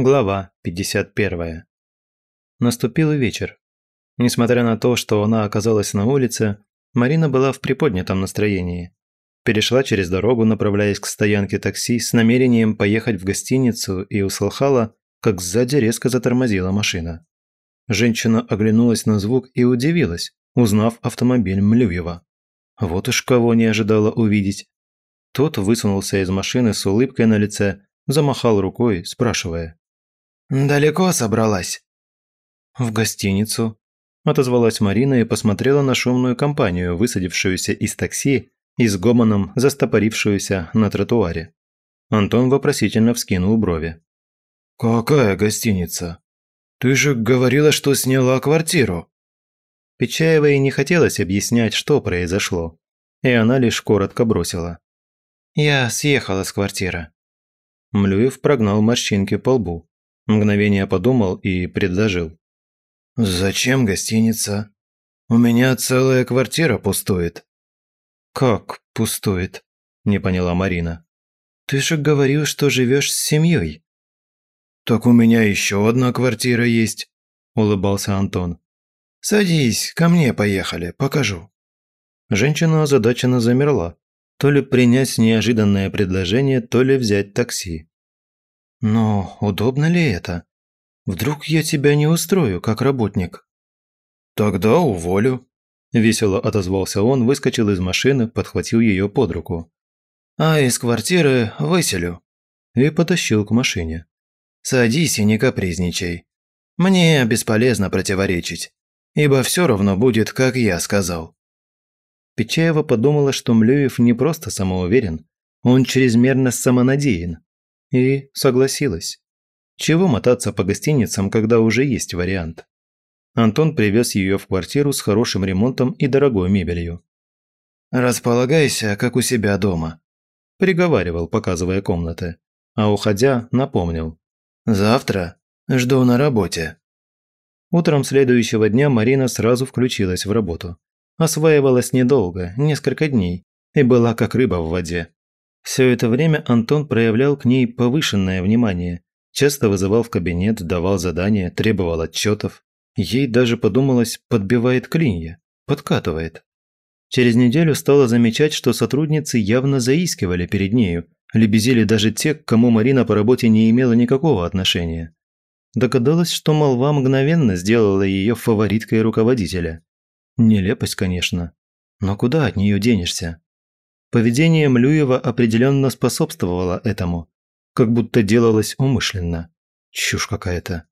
Глава 51. Наступил вечер. Несмотря на то, что она оказалась на улице, Марина была в приподнятом настроении. Перешла через дорогу, направляясь к стоянке такси с намерением поехать в гостиницу и услыхала, как сзади резко затормозила машина. Женщина оглянулась на звук и удивилась, узнав автомобиль Млюева. Вот уж кого не ожидала увидеть. Тот высунулся из машины с улыбкой на лице, замахал рукой, спрашивая. «Далеко собралась?» «В гостиницу», – отозвалась Марина и посмотрела на шумную компанию, высадившуюся из такси и с гомоном застопорившуюся на тротуаре. Антон вопросительно вскинул брови. «Какая гостиница? Ты же говорила, что сняла квартиру». Печаевой не хотелось объяснять, что произошло, и она лишь коротко бросила. «Я съехала с квартиры». Млюев прогнал морщинки по лбу. Мгновение подумал и предложил. «Зачем гостиница? У меня целая квартира пустует». «Как пустует?» – не поняла Марина. «Ты же говорил, что живешь с семьей». «Так у меня еще одна квартира есть», – улыбался Антон. «Садись, ко мне поехали, покажу». Женщина озадаченно замерла. То ли принять неожиданное предложение, то ли взять такси. Но удобно ли это? Вдруг я тебя не устрою, как работник? Тогда уволю. Весело отозвался он, выскочил из машины, подхватил ее под руку. А из квартиры выселю. И потащил к машине. Садись и не капризничай. Мне бесполезно противоречить, ибо все равно будет, как я сказал. Печаева подумала, что Млюев не просто самоуверен, он чрезмерно самонадеян. И согласилась. Чего мотаться по гостиницам, когда уже есть вариант? Антон привез ее в квартиру с хорошим ремонтом и дорогой мебелью. «Располагайся, как у себя дома», – приговаривал, показывая комнаты. А уходя, напомнил. «Завтра жду на работе». Утром следующего дня Марина сразу включилась в работу. Осваивалась недолго, несколько дней, и была как рыба в воде. Все это время Антон проявлял к ней повышенное внимание, часто вызывал в кабинет, давал задания, требовал отчетов. Ей даже подумалось, подбивает клинья, подкатывает. Через неделю стала замечать, что сотрудницы явно заискивали перед нею, лебезили даже те, к кому Марина по работе не имела никакого отношения. Догадалась, что молва мгновенно сделала ее фавориткой руководителя. Нелепость, конечно. Но куда от нее денешься? Поведение Млюева определенно способствовало этому, как будто делалось умышленно. Чушь какая-то.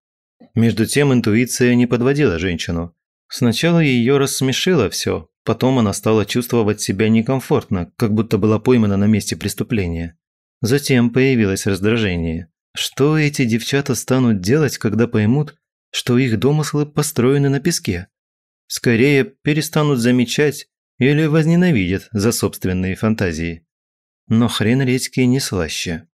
Между тем интуиция не подводила женщину. Сначала ее рассмешило все, потом она стала чувствовать себя некомфортно, как будто была поймана на месте преступления. Затем появилось раздражение. Что эти девчата станут делать, когда поймут, что их домыслы построены на песке? Скорее перестанут замечать, или возненавидят за собственные фантазии. Но хрен редьки не слаще.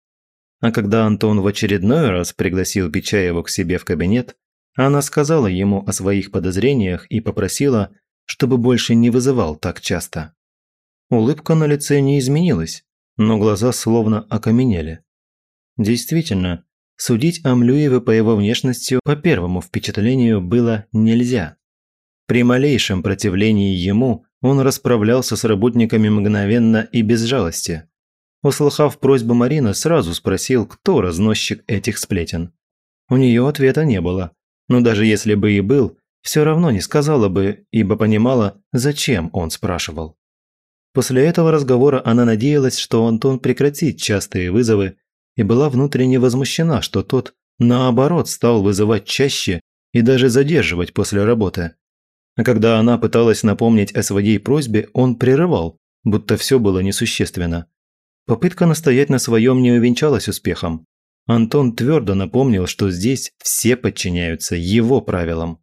А когда Антон в очередной раз пригласил Печаеву к себе в кабинет, она сказала ему о своих подозрениях и попросила, чтобы больше не вызывал так часто. Улыбка на лице не изменилась, но глаза словно окаменели. Действительно, судить о Млюеве по его внешности по первому впечатлению было нельзя. При малейшем противлении ему он расправлялся с работниками мгновенно и без жалости. Услыхав просьбу Марины, сразу спросил, кто разносчик этих сплетен. У нее ответа не было, но даже если бы и был, все равно не сказала бы, ибо понимала, зачем он спрашивал. После этого разговора она надеялась, что Антон прекратит частые вызовы и была внутренне возмущена, что тот, наоборот, стал вызывать чаще и даже задерживать после работы. А когда она пыталась напомнить о своей просьбе, он прерывал, будто все было несущественно. Попытка настоять на своем не увенчалась успехом. Антон твердо напомнил, что здесь все подчиняются его правилам.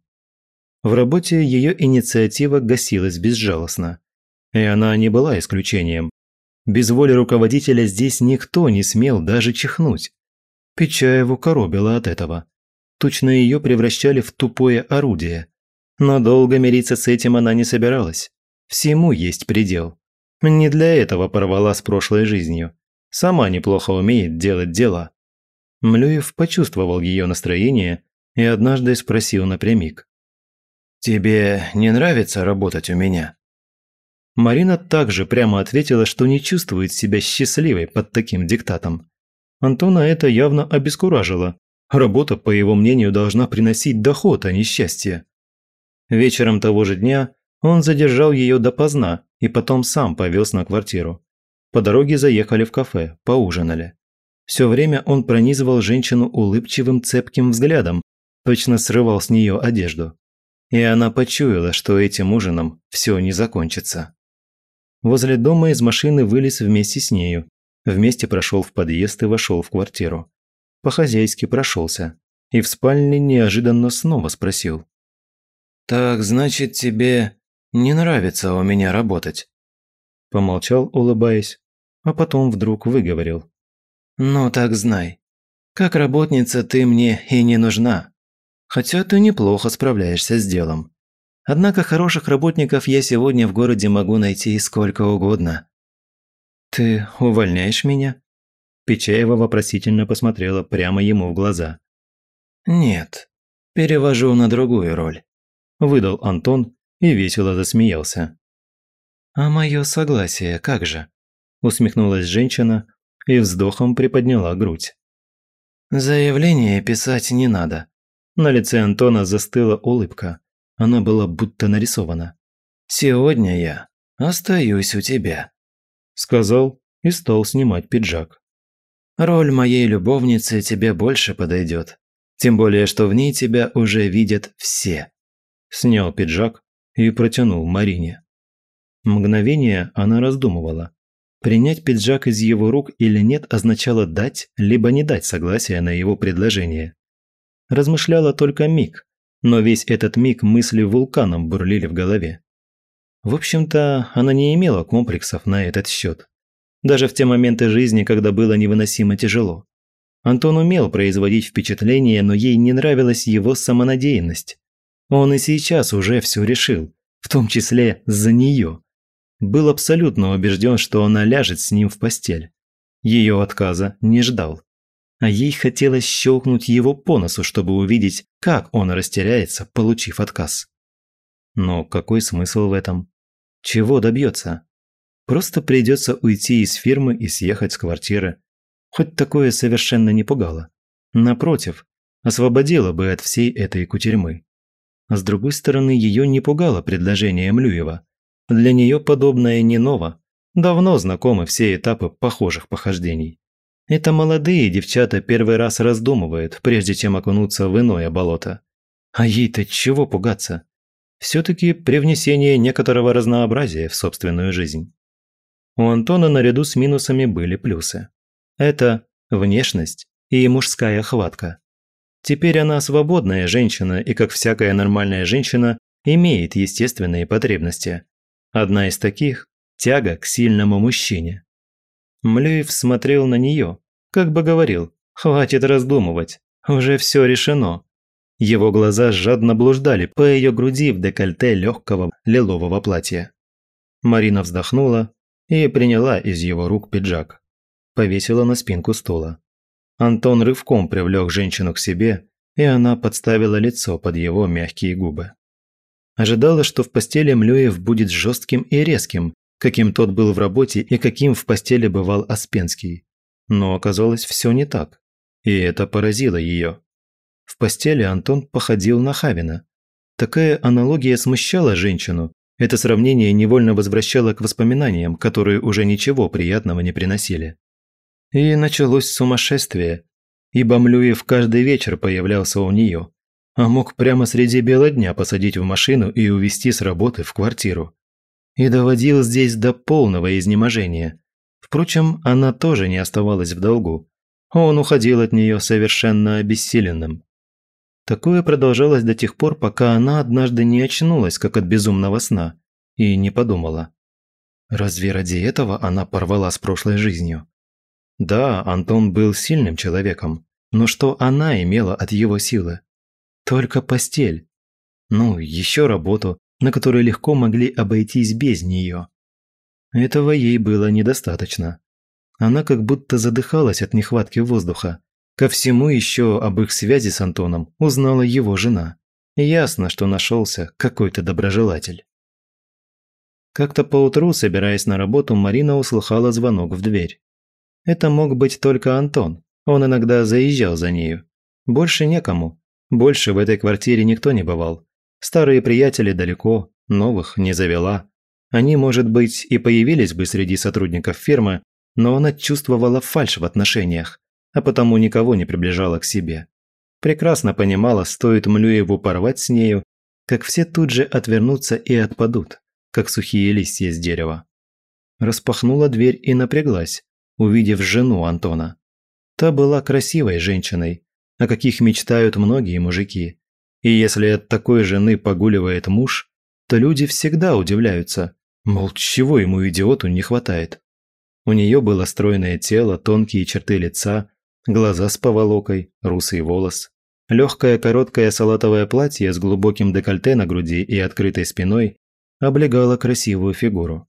В работе ее инициатива гасилась безжалостно. И она не была исключением. Без воли руководителя здесь никто не смел даже чихнуть. Печаеву коробило от этого. Точно ее превращали в тупое орудие. Но долго мириться с этим она не собиралась. Всему есть предел. Не для этого порвала с прошлой жизнью. Сама неплохо умеет делать дела. Млюев почувствовал ее настроение и однажды спросил напрямик. «Тебе не нравится работать у меня?» Марина также прямо ответила, что не чувствует себя счастливой под таким диктатом. Антона это явно обескуражило. Работа, по его мнению, должна приносить доход, а не счастье. Вечером того же дня он задержал ее допоздна и потом сам повез на квартиру. По дороге заехали в кафе, поужинали. Все время он пронизывал женщину улыбчивым цепким взглядом, точно срывал с нее одежду. И она почуяла, что этим ужином все не закончится. Возле дома из машины вылез вместе с нею. Вместе прошел в подъезд и вошел в квартиру. По-хозяйски прошелся. И в спальне неожиданно снова спросил. «Так, значит, тебе не нравится у меня работать?» Помолчал, улыбаясь, а потом вдруг выговорил. «Ну так знай, как работница ты мне и не нужна. Хотя ты неплохо справляешься с делом. Однако хороших работников я сегодня в городе могу найти сколько угодно». «Ты увольняешь меня?» Печаева вопросительно посмотрела прямо ему в глаза. «Нет, перевожу на другую роль», – выдал Антон и весело засмеялся. «А мое согласие как же?» – усмехнулась женщина и вздохом приподняла грудь. «Заявление писать не надо». На лице Антона застыла улыбка. Она была будто нарисована. «Сегодня я остаюсь у тебя», – сказал и стал снимать пиджак. «Роль моей любовницы тебе больше подойдет, тем более, что в ней тебя уже видят все». Снял пиджак и протянул Марине. Мгновение она раздумывала. Принять пиджак из его рук или нет означало дать, либо не дать согласия на его предложение. Размышляла только миг, но весь этот миг мысли вулканом бурлили в голове. В общем-то, она не имела комплексов на этот счет. Даже в те моменты жизни, когда было невыносимо тяжело. Антон умел производить впечатление, но ей не нравилась его самонадеянность. Он и сейчас уже все решил, в том числе за нее. Был абсолютно убежден, что она ляжет с ним в постель. Ее отказа не ждал а ей хотелось щелкнуть его по носу, чтобы увидеть, как он растеряется, получив отказ. Но какой смысл в этом? Чего добьется? Просто придется уйти из фирмы и съехать с квартиры. Хоть такое совершенно не пугало. Напротив, освободило бы от всей этой кутерьмы. А с другой стороны, ее не пугало предложение Млюева. Для нее подобное не ново. Давно знакомы все этапы похожих похождений. Это молодые девчата первый раз раздумывают, прежде чем окунуться в иное болото. А ей-то чего пугаться? Все-таки привнесение некоторого разнообразия в собственную жизнь. У Антона наряду с минусами были плюсы. Это внешность и мужская хватка. Теперь она свободная женщина и, как всякая нормальная женщина, имеет естественные потребности. Одна из таких – тяга к сильному мужчине. Млюев смотрел на нее, как бы говорил, хватит раздумывать, уже все решено. Его глаза жадно блуждали по ее груди в декольте легкого лилового платья. Марина вздохнула и приняла из его рук пиджак. Повесила на спинку стула. Антон рывком привлек женщину к себе, и она подставила лицо под его мягкие губы. Ожидала, что в постели Млюев будет жестким и резким, каким тот был в работе и каким в постели бывал Аспенский. Но оказалось все не так. И это поразило ее. В постели Антон походил на Хавина. Такая аналогия смущала женщину. Это сравнение невольно возвращало к воспоминаниям, которые уже ничего приятного не приносили. И началось сумасшествие, ибо Млюев каждый вечер появлялся у нее, а мог прямо среди бела дня посадить в машину и увезти с работы в квартиру и доводил здесь до полного изнеможения. Впрочем, она тоже не оставалась в долгу. Он уходил от нее совершенно обессиленным. Такое продолжалось до тех пор, пока она однажды не очнулась, как от безумного сна, и не подумала. Разве ради этого она порвала с прошлой жизнью? Да, Антон был сильным человеком, но что она имела от его силы? Только постель. Ну, еще работу, на которой легко могли обойтись без нее. Этого ей было недостаточно. Она как будто задыхалась от нехватки воздуха, Ко всему еще об их связи с Антоном узнала его жена. Ясно, что нашелся какой-то доброжелатель. Как-то поутру, собираясь на работу, Марина услыхала звонок в дверь. Это мог быть только Антон. Он иногда заезжал за нею. Больше некому. Больше в этой квартире никто не бывал. Старые приятели далеко, новых не завела. Они, может быть, и появились бы среди сотрудников фирмы, но она чувствовала фальшь в отношениях, а потому никого не приближала к себе. Прекрасно понимала, стоит Млюеву порвать с нею, как все тут же отвернутся и отпадут, как сухие листья с дерева. Распахнула дверь и напряглась, увидев жену Антона. Та была красивой женщиной, о каких мечтают многие мужики. И если от такой жены погуливает муж, то люди всегда удивляются, мол, чего ему идиоту не хватает. У нее было стройное тело, тонкие черты лица, глаза с поволокой, русый волос. Легкое короткое салатовое платье с глубоким декольте на груди и открытой спиной облегало красивую фигуру.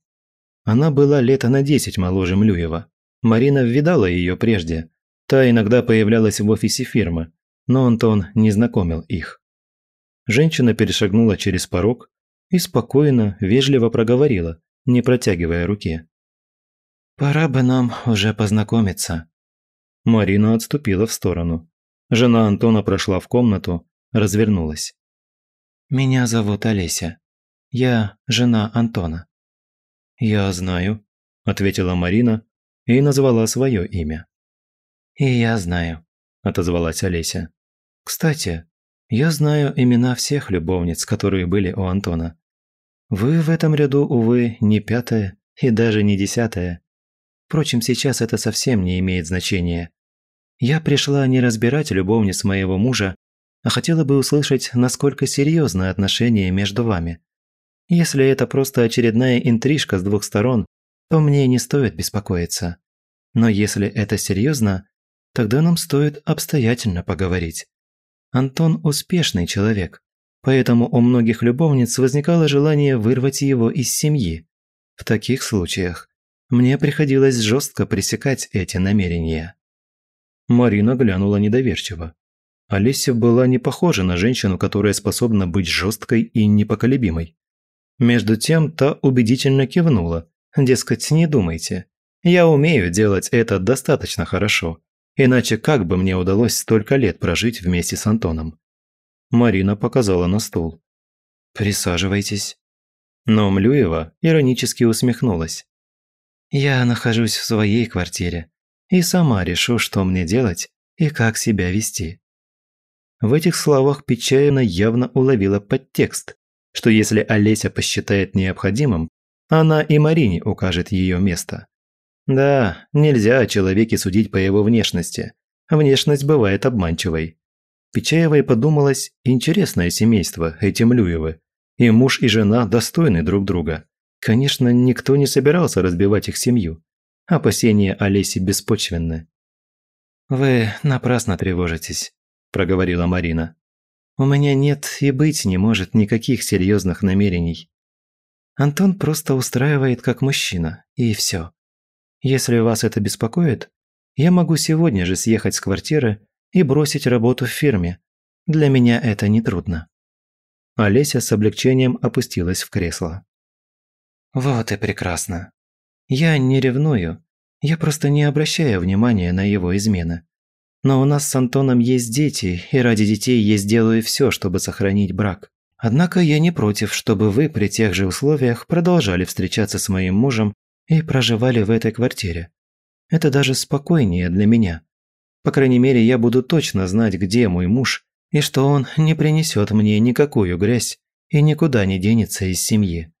Она была лето на десять моложе Млюева. Марина видала ее прежде. Та иногда появлялась в офисе фирмы, но Антон не знакомил их. Женщина перешагнула через порог и спокойно, вежливо проговорила, не протягивая руки. «Пора бы нам уже познакомиться». Марина отступила в сторону. Жена Антона прошла в комнату, развернулась. «Меня зовут Олеся. Я жена Антона». «Я знаю», – ответила Марина и назвала свое имя. «И я знаю», – отозвалась Олеся. «Кстати, я знаю имена всех любовниц, которые были у Антона. Вы в этом ряду, увы, не пятая и даже не десятая. Впрочем, сейчас это совсем не имеет значения. Я пришла не разбирать любовниц моего мужа, а хотела бы услышать, насколько серьезно отношения между вами. Если это просто очередная интрижка с двух сторон, то мне не стоит беспокоиться. Но если это серьезно, тогда нам стоит обстоятельно поговорить. Антон успешный человек, поэтому у многих любовниц возникало желание вырвать его из семьи. В таких случаях мне приходилось жестко пресекать эти намерения. Марина глянула недоверчиво. Олеся была не похожа на женщину, которая способна быть жесткой и непоколебимой. Между тем та убедительно кивнула, дескать, не думайте. Я умею делать это достаточно хорошо, Иначе как бы мне удалось столько лет прожить вместе с Антоном? Марина показала на стул. «Присаживайтесь». Но Млюева иронически усмехнулась. «Я нахожусь в своей квартире и сама решу, что мне делать и как себя вести». В этих словах Печаевна явно уловила подтекст, что если Олеся посчитает необходимым, она и Марине укажет ее место. Да, нельзя о человеке судить по его внешности. Внешность бывает обманчивой. Печаевой подумалось, интересное семейство, эти Млюевы. И муж, и жена достойны друг друга. Конечно, никто не собирался разбивать их семью. Опасения Олеси беспочвенны. «Вы напрасно тревожитесь», – проговорила Марина. «У меня нет и быть не может никаких серьезных намерений. Антон просто устраивает как мужчина, и все. Если вас это беспокоит, я могу сегодня же съехать с квартиры и бросить работу в фирме. Для меня это нетрудно». Олеся с облегчением опустилась в кресло. «Вот и прекрасно. Я не ревную, я просто не обращаю внимания на его измены. Но у нас с Антоном есть дети, и ради детей я сделаю все, чтобы сохранить брак. Однако я не против, чтобы вы при тех же условиях продолжали встречаться с моим мужем и проживали в этой квартире. Это даже спокойнее для меня. По крайней мере, я буду точно знать, где мой муж, и что он не принесет мне никакую грязь и никуда не денется из семьи.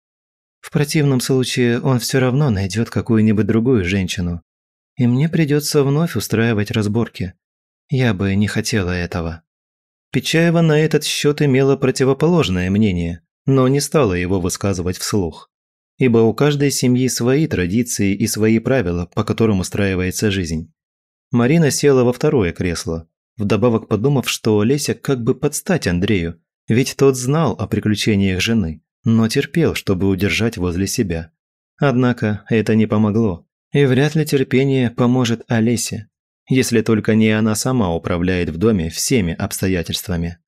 В противном случае он все равно найдет какую-нибудь другую женщину, и мне придется вновь устраивать разборки. Я бы не хотела этого. Печаева на этот счет имела противоположное мнение, но не стала его высказывать вслух ибо у каждой семьи свои традиции и свои правила, по которым устраивается жизнь. Марина села во второе кресло, вдобавок подумав, что Леся как бы подстать Андрею, ведь тот знал о приключениях жены, но терпел, чтобы удержать возле себя. Однако это не помогло, и вряд ли терпение поможет Олесе. Если только не она сама управляет в доме всеми обстоятельствами.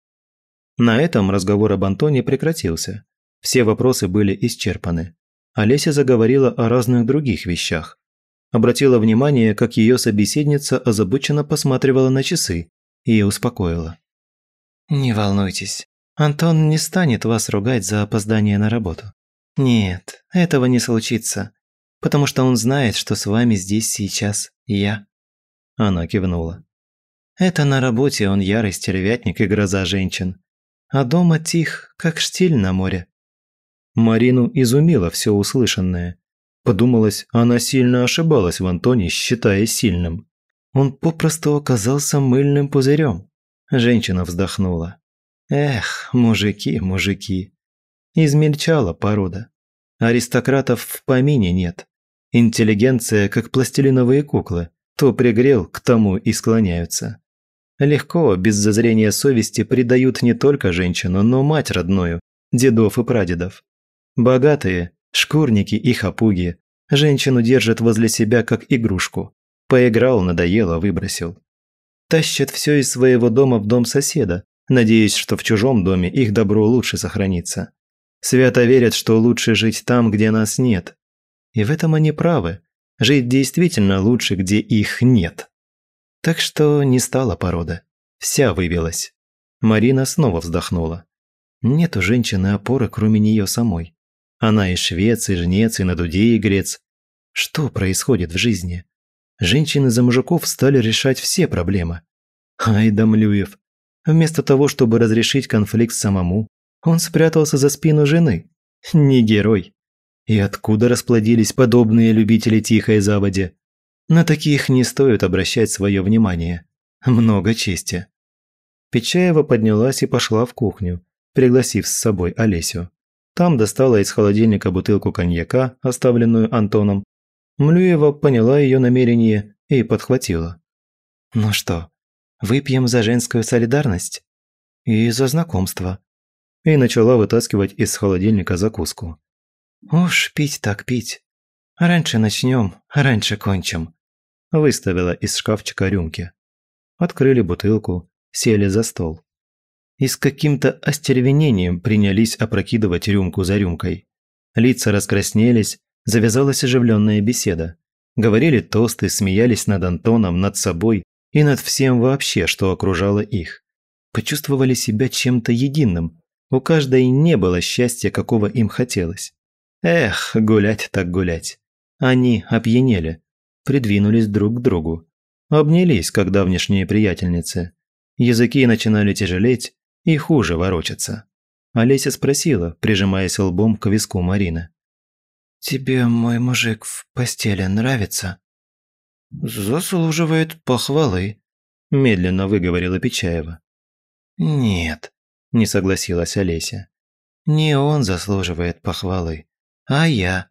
На этом разговор об Антоне прекратился. Все вопросы были исчерпаны. Олеся заговорила о разных других вещах. Обратила внимание, как ее собеседница озабоченно посматривала на часы и успокоила. «Не волнуйтесь, Антон не станет вас ругать за опоздание на работу. Нет, этого не случится, потому что он знает, что с вами здесь сейчас я». Она кивнула. «Это на работе он ярый стервятник и гроза женщин, а дома тих, как штиль на море». Марину изумило все услышанное. Подумалось, она сильно ошибалась в Антоне, считая сильным. Он попросту оказался мыльным пузырем. Женщина вздохнула. Эх, мужики, мужики. Измельчала порода. Аристократов в помине нет. Интеллигенция, как пластилиновые куклы, то пригрел, к тому и склоняются. Легко, без зазрения совести, предают не только женщину, но мать родную, дедов и прадедов. Богатые, шкурники и хапуги, женщину держат возле себя как игрушку. Поиграл, надоело, выбросил. Тащат все из своего дома в дом соседа, надеясь, что в чужом доме их добро лучше сохранится. Свято верят, что лучше жить там, где нас нет. И в этом они правы. Жить действительно лучше, где их нет. Так что не стала порода. Вся вывелась. Марина снова вздохнула. Нет у женщины опоры, кроме нее самой. Она и швец, и жнец, и на дуде игрец. Что происходит в жизни? Женщины за мужиков стали решать все проблемы. Ай да Млюев. Вместо того, чтобы разрешить конфликт самому, он спрятался за спину жены. Не герой. И откуда расплодились подобные любители тихой заводи? На таких не стоит обращать свое внимание. Много чести. Печаева поднялась и пошла в кухню, пригласив с собой Олесю. Там достала из холодильника бутылку коньяка, оставленную Антоном. Млюева поняла ее намерение и подхватила. «Ну что, выпьем за женскую солидарность?» «И за знакомство», и начала вытаскивать из холодильника закуску. «Уж пить так пить. Раньше начнем, раньше кончим». Выставила из шкафчика рюмки. Открыли бутылку, сели за стол. И с каким-то остервенением принялись опрокидывать рюмку за рюмкой. Лица раскраснелись, завязалась оживленная беседа. Говорили тосты, смеялись над Антоном, над собой и над всем вообще, что окружало их. Почувствовали себя чем-то единым, у каждой не было счастья, какого им хотелось. Эх, гулять так гулять. Они опьянели, придвинулись друг к другу. Обнялись, как давнешние приятельницы. Языки начинали тяжелеть и хуже ворочаться. Олеся спросила, прижимаясь лбом к виску Марины. «Тебе мой мужик в постели нравится?» «Заслуживает похвалы», – медленно выговорила Печаева. «Нет, – не согласилась Олеся. «Не он заслуживает похвалы, а я.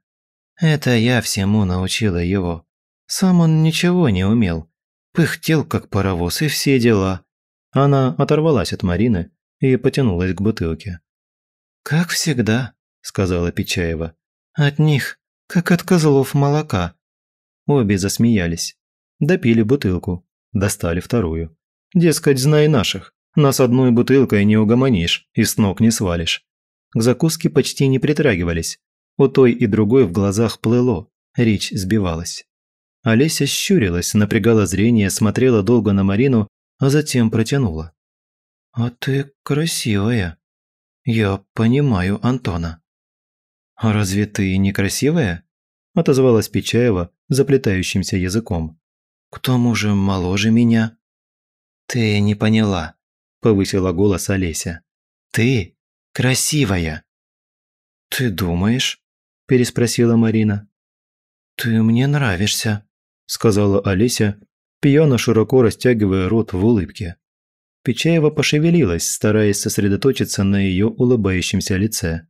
Это я всему научила его. Сам он ничего не умел. Пыхтел, как паровоз, и все дела». Она оторвалась от Марины и потянулась к бутылке. «Как всегда», – сказала Печаева. «От них, как от козлов молока». Обе засмеялись. Допили бутылку, достали вторую. Дескать, знай наших. Нас одной бутылкой не угомонишь и с ног не свалишь. К закуске почти не притрагивались. У той и другой в глазах плыло, речь сбивалась. Олеся щурилась, напрягала зрение, смотрела долго на Марину, а затем протянула. «А ты красивая. Я понимаю Антона». «А разве ты не красивая?» – отозвалась Печаева заплетающимся языком. «К тому же моложе меня». «Ты не поняла», – повысила голос Олеся. «Ты красивая!» «Ты думаешь?» – переспросила Марина. «Ты мне нравишься», – сказала Олеся, пьяно широко растягивая рот в улыбке. Печаева пошевелилась, стараясь сосредоточиться на ее улыбающемся лице.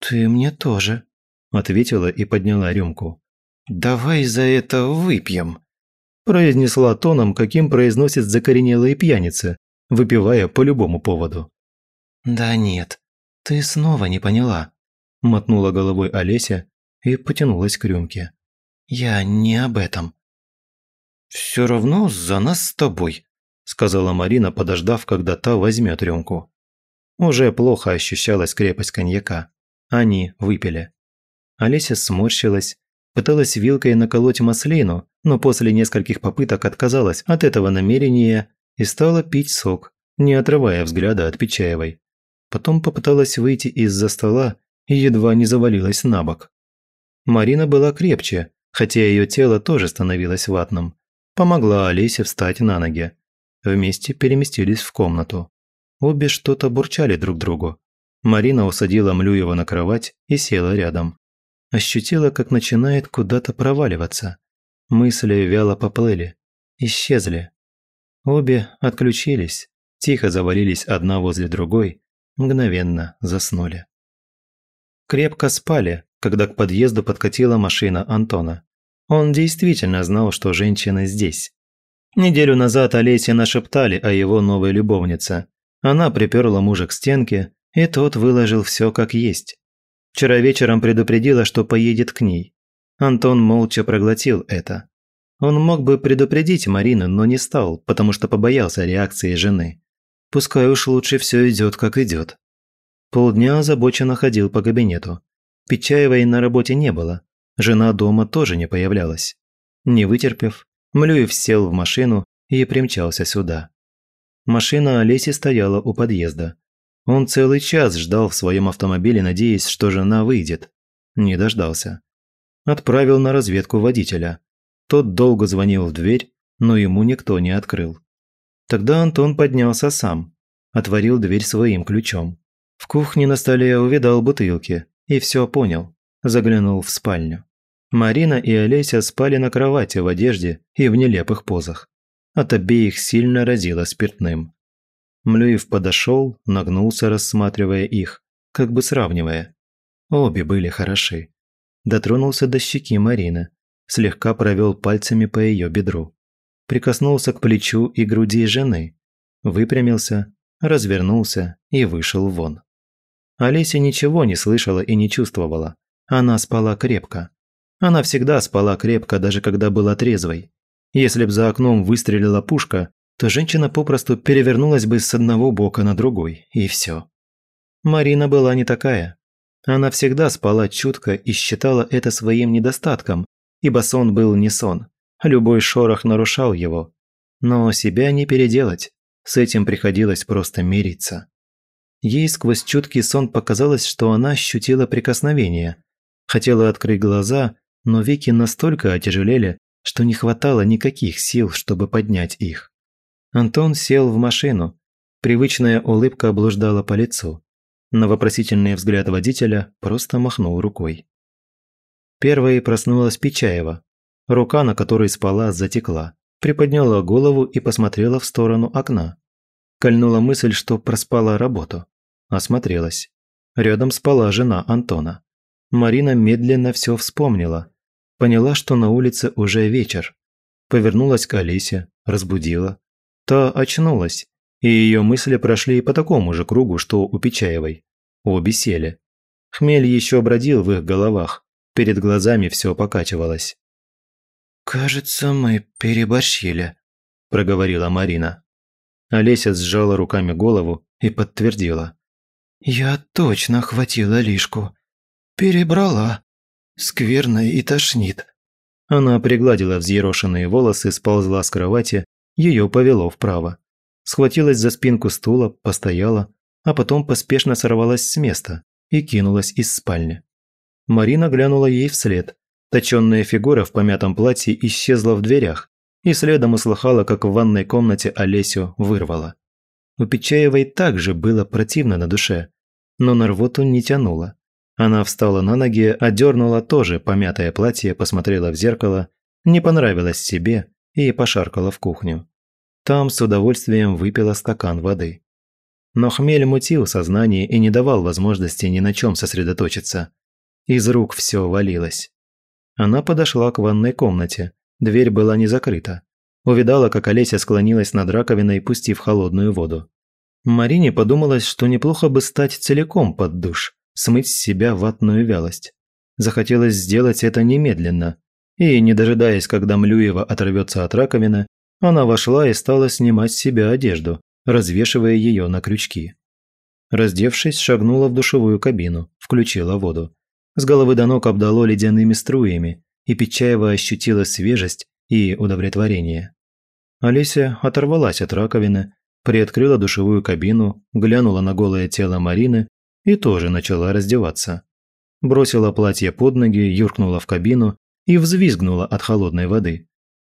«Ты мне тоже», – ответила и подняла рюмку. «Давай за это выпьем», – произнесла тоном, каким произносят закоренелые пьяницы, выпивая по любому поводу. «Да нет, ты снова не поняла», – мотнула головой Олеся и потянулась к рюмке. «Я не об этом». «Все равно за нас с тобой», – сказала Марина, подождав, когда та возьмет рюмку. Уже плохо ощущалась крепость коньяка. Они выпили. Олеся сморщилась, пыталась вилкой наколоть маслину, но после нескольких попыток отказалась от этого намерения и стала пить сок, не отрывая взгляда от Печаевой. Потом попыталась выйти из-за стола и едва не завалилась на бок. Марина была крепче, хотя ее тело тоже становилось ватным. Помогла Олесе встать на ноги. Вместе переместились в комнату. Обе что-то бурчали друг другу. Марина усадила Млюева на кровать и села рядом. Ощутила, как начинает куда-то проваливаться. Мысли вяло поплыли, исчезли. Обе отключились, тихо завалились одна возле другой, мгновенно заснули. Крепко спали, когда к подъезду подкатила машина Антона. Он действительно знал, что женщина здесь. Неделю назад Олесе нашептали о его новой любовнице. Она приперла мужа к стенке, и тот выложил все как есть. Вчера вечером предупредила, что поедет к ней. Антон молча проглотил это. Он мог бы предупредить Марину, но не стал, потому что побоялся реакции жены. Пускай уж лучше все идет, как идет. Полдня озабоченно ходил по кабинету. Печаевой на работе не было. Жена дома тоже не появлялась. Не вытерпев, Млюев сел в машину и примчался сюда. Машина Олеси стояла у подъезда. Он целый час ждал в своем автомобиле, надеясь, что жена выйдет. Не дождался. Отправил на разведку водителя. Тот долго звонил в дверь, но ему никто не открыл. Тогда Антон поднялся сам. Отворил дверь своим ключом. В кухне на столе увидал бутылки и все понял. Заглянул в спальню. Марина и Олеся спали на кровати в одежде и в нелепых позах. От обеих сильно разило спиртным. Млюев подошел, нагнулся, рассматривая их, как бы сравнивая. Обе были хороши. Дотронулся до щеки Марины, слегка провел пальцами по ее бедру. Прикоснулся к плечу и груди жены, выпрямился, развернулся и вышел вон. Олеся ничего не слышала и не чувствовала. Она спала крепко. Она всегда спала крепко, даже когда была трезвой. Если б за окном выстрелила пушка, то женщина попросту перевернулась бы с одного бока на другой, и все. Марина была не такая. Она всегда спала чутко и считала это своим недостатком, ибо сон был не сон. Любой шорох нарушал его. Но себя не переделать. С этим приходилось просто мириться. Ей сквозь чуткий сон показалось, что она ощутила прикосновение. Хотела открыть глаза, но веки настолько отяжелели, что не хватало никаких сил, чтобы поднять их. Антон сел в машину. Привычная улыбка облуждала по лицу. На вопросительный взгляд водителя просто махнул рукой. Первой проснулась Печаева. Рука, на которой спала, затекла. Приподняла голову и посмотрела в сторону окна. Кольнула мысль, что проспала работу. Осмотрелась. Рядом спала жена Антона. Марина медленно все вспомнила, Поняла, что на улице уже вечер. Повернулась к Алисе, разбудила. Та очнулась, и ее мысли прошли по такому же кругу, что у Печаевой. Обе сели. Хмель еще бродил в их головах, перед глазами все покачивалось. «Кажется, мы переборщили», – проговорила Марина. Олеся сжала руками голову и подтвердила. «Я точно хватила лишку. Перебрала. Скверно и тошнит». Она пригладила взъерошенные волосы, сползла с кровати, ее повело вправо. Схватилась за спинку стула, постояла, а потом поспешно сорвалась с места и кинулась из спальни. Марина глянула ей вслед. Точенная фигура в помятом платье исчезла в дверях, и следом услыхала, как в ванной комнате Олесю вырвала. У Печаевой также было противно на душе, но на рвоту не тянуло. Она встала на ноги, одернула тоже помятое платье, посмотрела в зеркало, не понравилось себе и пошаркала в кухню. Там с удовольствием выпила стакан воды. Но хмель мутил сознание и не давал возможности ни на чем сосредоточиться. Из рук все валилось. Она подошла к ванной комнате. Дверь была не закрыта. Увидала, как Олеся склонилась над раковиной, пустив холодную воду. Марине подумалось, что неплохо бы стать целиком под душ смыть с себя ватную вялость. Захотелось сделать это немедленно. И, не дожидаясь, когда Млюева оторвется от раковины, она вошла и стала снимать с себя одежду, развешивая ее на крючки. Раздевшись, шагнула в душевую кабину, включила воду. С головы до ног обдало ледяными струями, и Печаева ощутила свежесть и удовлетворение. Олеся оторвалась от раковины, приоткрыла душевую кабину, глянула на голое тело Марины и тоже начала раздеваться. Бросила платье под ноги, юркнула в кабину и взвизгнула от холодной воды.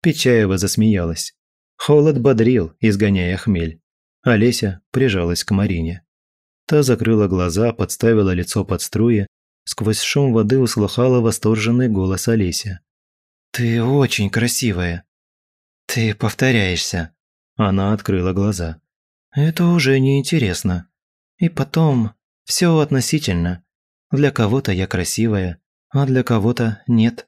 Печаева засмеялась. Холод бодрил, изгоняя хмель. Олеся прижалась к Марине. Та закрыла глаза, подставила лицо под струи, сквозь шум воды услыхала восторженный голос Олеся. «Ты очень красивая». «Ты повторяешься». Она открыла глаза. «Это уже неинтересно. И потом, все относительно. Для кого-то я красивая, а для кого-то нет».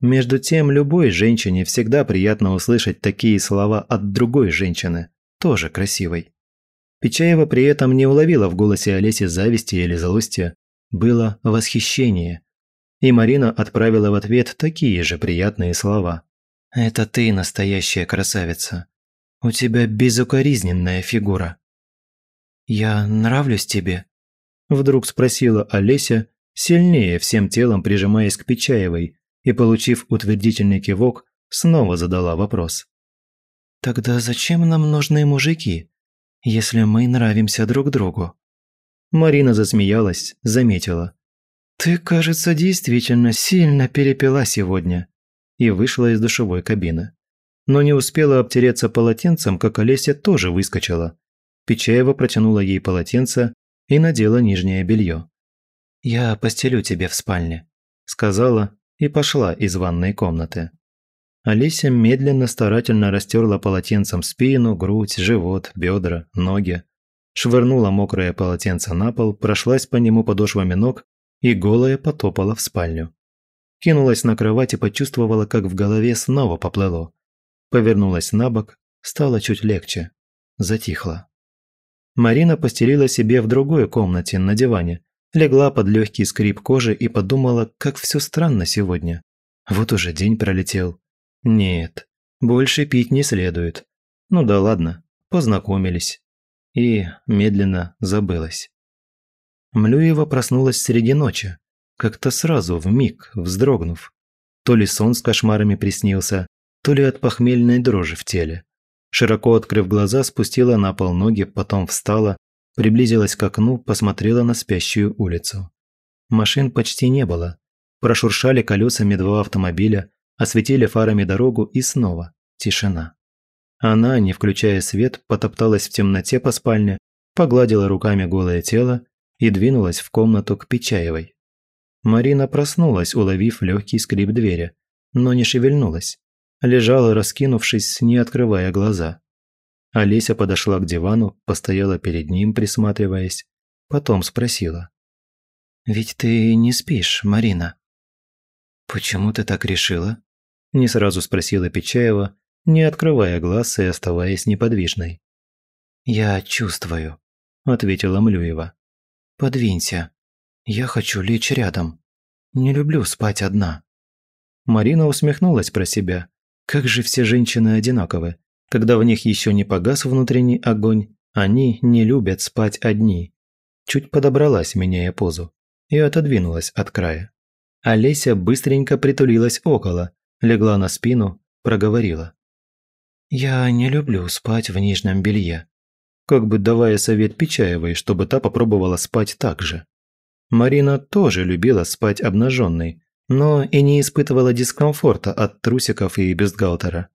Между тем, любой женщине всегда приятно услышать такие слова от другой женщины, тоже красивой. Печаева при этом не уловила в голосе Олеси зависти или злости, было восхищение. И Марина отправила в ответ такие же приятные слова. «Это ты настоящая красавица. У тебя безукоризненная фигура». «Я нравлюсь тебе?» Вдруг спросила Олеся, сильнее всем телом прижимаясь к Печаевой, и, получив утвердительный кивок, снова задала вопрос. «Тогда зачем нам нужны мужики, если мы нравимся друг другу?» Марина засмеялась, заметила. «Ты, кажется, действительно сильно перепила сегодня», и вышла из душевой кабины. Но не успела обтереться полотенцем, как Олеся тоже выскочила. Печаева протянула ей полотенце и надела нижнее белье. «Я постелю тебе в спальне», – сказала и пошла из ванной комнаты. Олеся медленно, старательно растерла полотенцем спину, грудь, живот, бедра, ноги. Швырнула мокрое полотенце на пол, прошлась по нему подошвами ног и голая потопала в спальню. Кинулась на кровать и почувствовала, как в голове снова поплыло. Повернулась на бок, стало чуть легче. Затихла. Марина постелила себе в другой комнате на диване, легла под легкий скрип кожи и подумала, как все странно сегодня. Вот уже день пролетел. Нет, больше пить не следует. Ну да ладно, познакомились. И медленно забылась. Млюева проснулась среди ночи, как-то сразу, в миг, вздрогнув. То ли сон с кошмарами приснился, то ли от похмельной дрожи в теле. Широко открыв глаза, спустила на пол ноги, потом встала, приблизилась к окну, посмотрела на спящую улицу. Машин почти не было. Прошуршали колесами два автомобиля, осветили фарами дорогу и снова тишина. Она, не включая свет, потопталась в темноте по спальне, погладила руками голое тело и двинулась в комнату к Печаевой. Марина проснулась, уловив легкий скрип двери, но не шевельнулась. Лежала, раскинувшись, не открывая глаза. Олеся подошла к дивану, постояла перед ним, присматриваясь, потом спросила. «Ведь ты не спишь, Марина?» «Почему ты так решила?» Не сразу спросила Печаева, не открывая глаз и оставаясь неподвижной. «Я чувствую», – ответила Млюева. «Подвинься. Я хочу лечь рядом. Не люблю спать одна». Марина усмехнулась про себя. Как же все женщины одинаковы. Когда в них еще не погас внутренний огонь, они не любят спать одни. Чуть подобралась, меняя позу, и отодвинулась от края. Олеся быстренько притулилась около, легла на спину, проговорила. «Я не люблю спать в нижнем белье», как бы давая совет Печаевой, чтобы та попробовала спать так же. Марина тоже любила спать обнаженной, но и не испытывала дискомфорта от трусиков и бюстгальтера.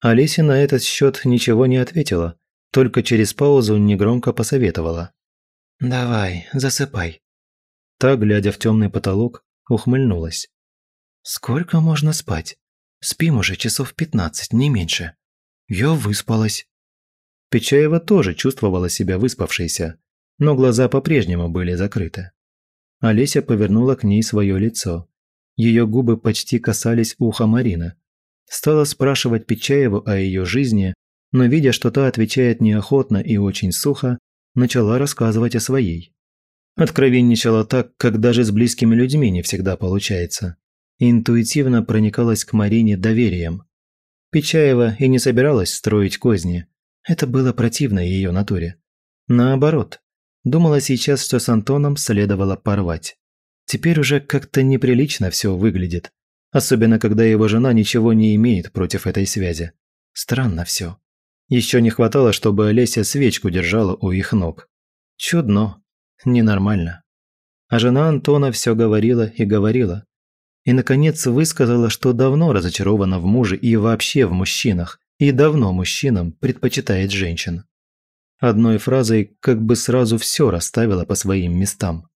Олеся на этот счет ничего не ответила, только через паузу негромко посоветовала. «Давай, засыпай». Та, глядя в темный потолок, ухмыльнулась. «Сколько можно спать? Спим уже часов пятнадцать, не меньше. Я выспалась». Печаева тоже чувствовала себя выспавшейся, но глаза по-прежнему были закрыты. Олеся повернула к ней свое лицо. Ее губы почти касались уха Марина. Стала спрашивать Печаеву о ее жизни, но видя, что та отвечает неохотно и очень сухо, начала рассказывать о своей. Откровенничала так, как даже с близкими людьми не всегда получается. интуитивно проникалась к Марине доверием. Печаева и не собиралась строить козни. Это было противно ее натуре. Наоборот, думала сейчас, что с Антоном следовало порвать. Теперь уже как-то неприлично все выглядит. Особенно, когда его жена ничего не имеет против этой связи. Странно все. Еще не хватало, чтобы Олеся свечку держала у их ног. Чудно. Ненормально. А жена Антона все говорила и говорила. И, наконец, высказала, что давно разочарована в муже и вообще в мужчинах, и давно мужчинам предпочитает женщин. Одной фразой как бы сразу все расставила по своим местам.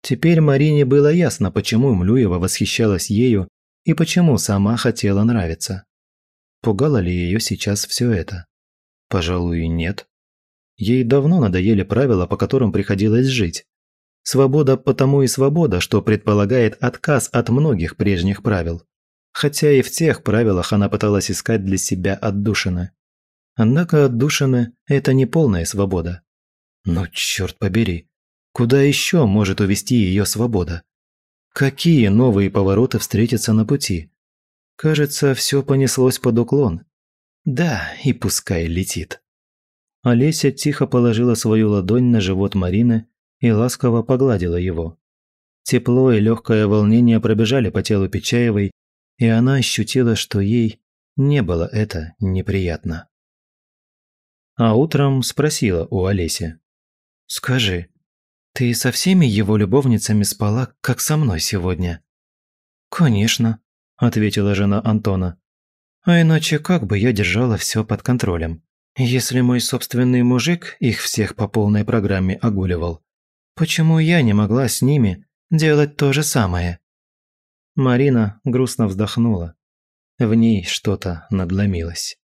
Теперь Марине было ясно, почему Млюева восхищалась ею и почему сама хотела нравиться. Пугало ли ее сейчас все это? Пожалуй, нет. Ей давно надоели правила, по которым приходилось жить. Свобода потому и свобода, что предполагает отказ от многих прежних правил. Хотя и в тех правилах она пыталась искать для себя отдушины. Однако отдушины – это не полная свобода. Но черт побери, куда еще может увести ее свобода? Какие новые повороты встретятся на пути? Кажется, все понеслось под уклон. Да, и пускай летит. Олеся тихо положила свою ладонь на живот Марины и ласково погладила его. Тепло и легкое волнение пробежали по телу Печаевой, и она ощутила, что ей не было это неприятно. А утром спросила у Олеси. «Скажи, ты со всеми его любовницами спала, как со мной сегодня?» «Конечно», – ответила жена Антона. «А иначе как бы я держала все под контролем? Если мой собственный мужик их всех по полной программе огуливал, почему я не могла с ними делать то же самое?» Марина грустно вздохнула. В ней что-то надломилось.